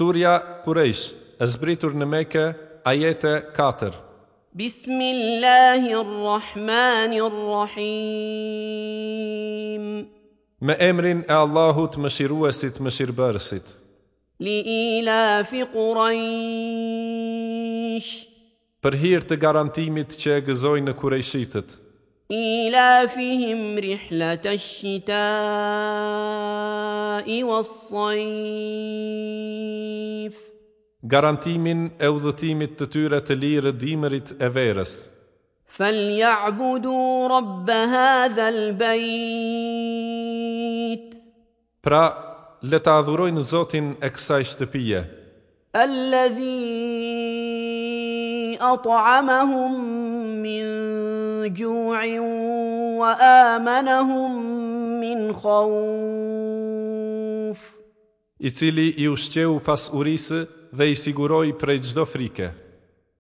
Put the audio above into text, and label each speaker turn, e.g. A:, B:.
A: Surja Kurejsh, e zbritur në Mekë, ajete 4.
B: Bismillahirrahmanirrahim.
A: Me emrin e Allahut, Mëshiruesit, Mëshirbërësit.
B: Li ila fi Quraysh.
A: Për hir të garantimit që e gëzojnë në Qurayshitët.
B: Ila fihim rihlatash shitaa wa s-sif
A: garantimin e udhëtimit të tyre të lirë dimërit e verës
B: fal ya'budu rabb hadha l
A: pra le ta adhurojnë Zotin e kësaj shtëpie
C: alladhi at'amhum min ju'in wa amanahum min khaw
A: i cili i ushqeu pas urisë dhe i siguroi prej çdo frike.